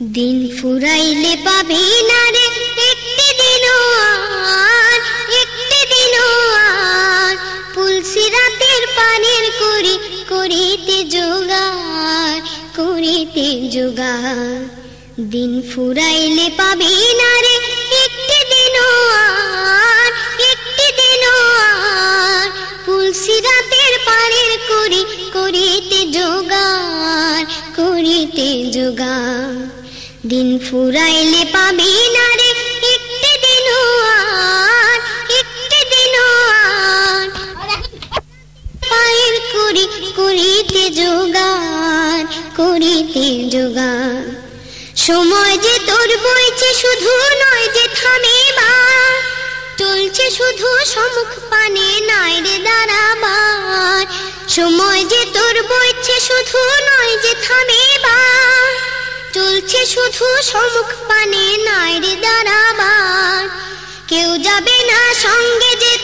দিন ফুরাইলে পাবি না রে, একটি দিন আর, একটি দিন আর। পুলসি রাতের পানির করি, করিতে যোগার করিতে যোগার দিন ফুরাইলে পাবি না রে, একটি দিন আর, একটি দিন আর। তুলসী রাতের পানির করি, করিতে যোগার করিতে যোগার দিন ফুরাইলে পাবি না রে, একটি দিন একটি দিন পায়ের করি করিতে যোগার করিতে যোগার সময় যে তোর বইছে শুধু নয় যে থামে বা। চলছে শুধু সমুখ পানে নাই রে দাঁড়াবার। সময় যে তোর বইছে শুধু নয় যে থামে শুধু সমুখ পানে নাই রে দাঁড়াবার কেউ যাবে না সঙ্গে যে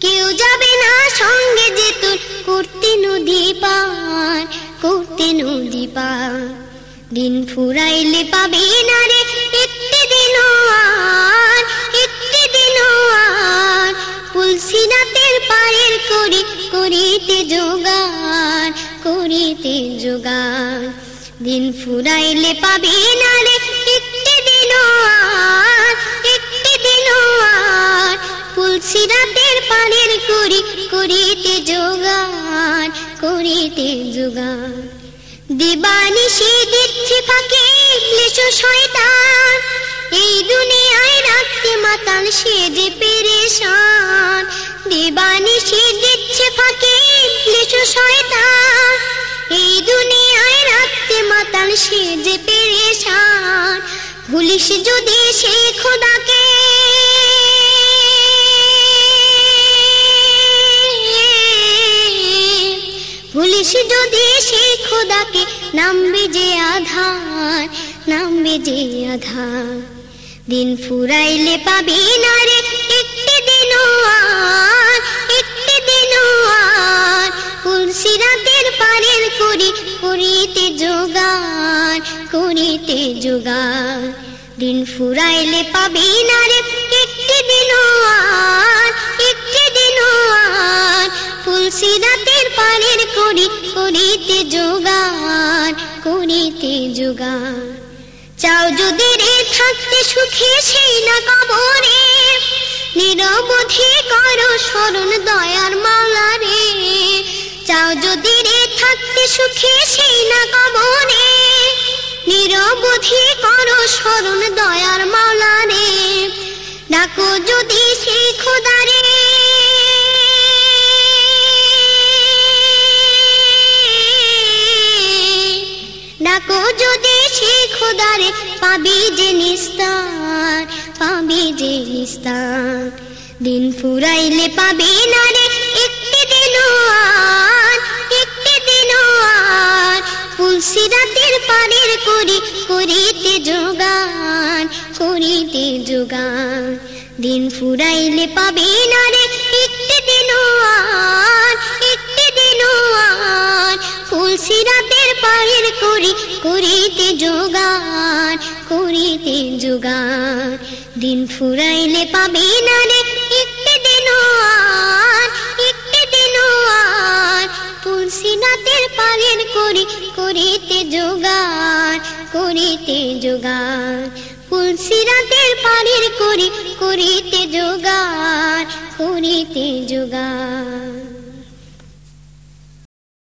কেউ যাবে না সঙ্গে যে তোর করতে নদী পার, করতে নদী পার, দিন ফুরাইলে পাবে না রে একটি দিন আর, একটি দিন আর। তুলসী রাতের পায়ের করি, করিতে যোগার করিতে যোগার দিন ফুরাইলে পাবে না রে, একটি দিন একটি দিন পায়ের করি, করিতে যোগার করিতে যোগার দিবানিশি দিচ্ছে ফাঁকে শয়তান। এই রাখতে মাতাল সে পেরেশান। দিবানিশি দিচ্ছে ফাঁকে ইবলিশ শয়তান। এই দুনিয়ায় রাখতে মাতাল সে যে পেরেশান। ভুলিস যদি সেই খোদাকে। ভুলিস যদি সেই খোদাকে, নামবে যে আধার, নামবে যে আধার। দিন ফুরাইলে পাবি না রে, একটি দিন আর, একটি দিন আর। তুলসী রাতের পারের করি, করিতে যোগার করিতে যোগার দিন ফুরাইলে পাবি না রে, একটি দিন আর, একটি দিন আর। তুলসী রাতের পারের করি, করিতে যোগার করিতে যোগার চাও যদি রে থাকতে সুখে সেই না কবরে। নিরবধি করো স্মরণ দয়ার মালা রে চাও যদি রে থাকতে সুখে সেই না কবরে। নিরবধি করো স্মরণ দয়ার মালা রে ডাকো যদি সেই খোদারে খোদারে পাবি যে নিস্তার, পাবি যে নিস্তার। দিন ফুরাইলে পাবি না রে একটি দিন আর, একটি দিন আর। তুলসী রাতের পারের করি করিতে যোগান করিতে যোগান। দিন ফুরাইলে পাবি না রে একটি দিন আর, একটি দিন আর। তুলসী রাতের পারের করি যোগান করিতে যোগান দিন ফুরাইলে পাবি না রে, একটি দিন আর, একটি দিন আর। তুলসী রাতের পারের করি, করিতে যোগান করিতে যোগান তুলসী রাতের পারের করি, করিতে যোগান করিতে যোগান